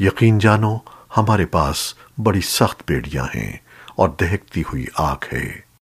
यकीन जानो हमारे पास बड़ी सख्त बेड़ियाँ हैं और दहकती हुई आग है।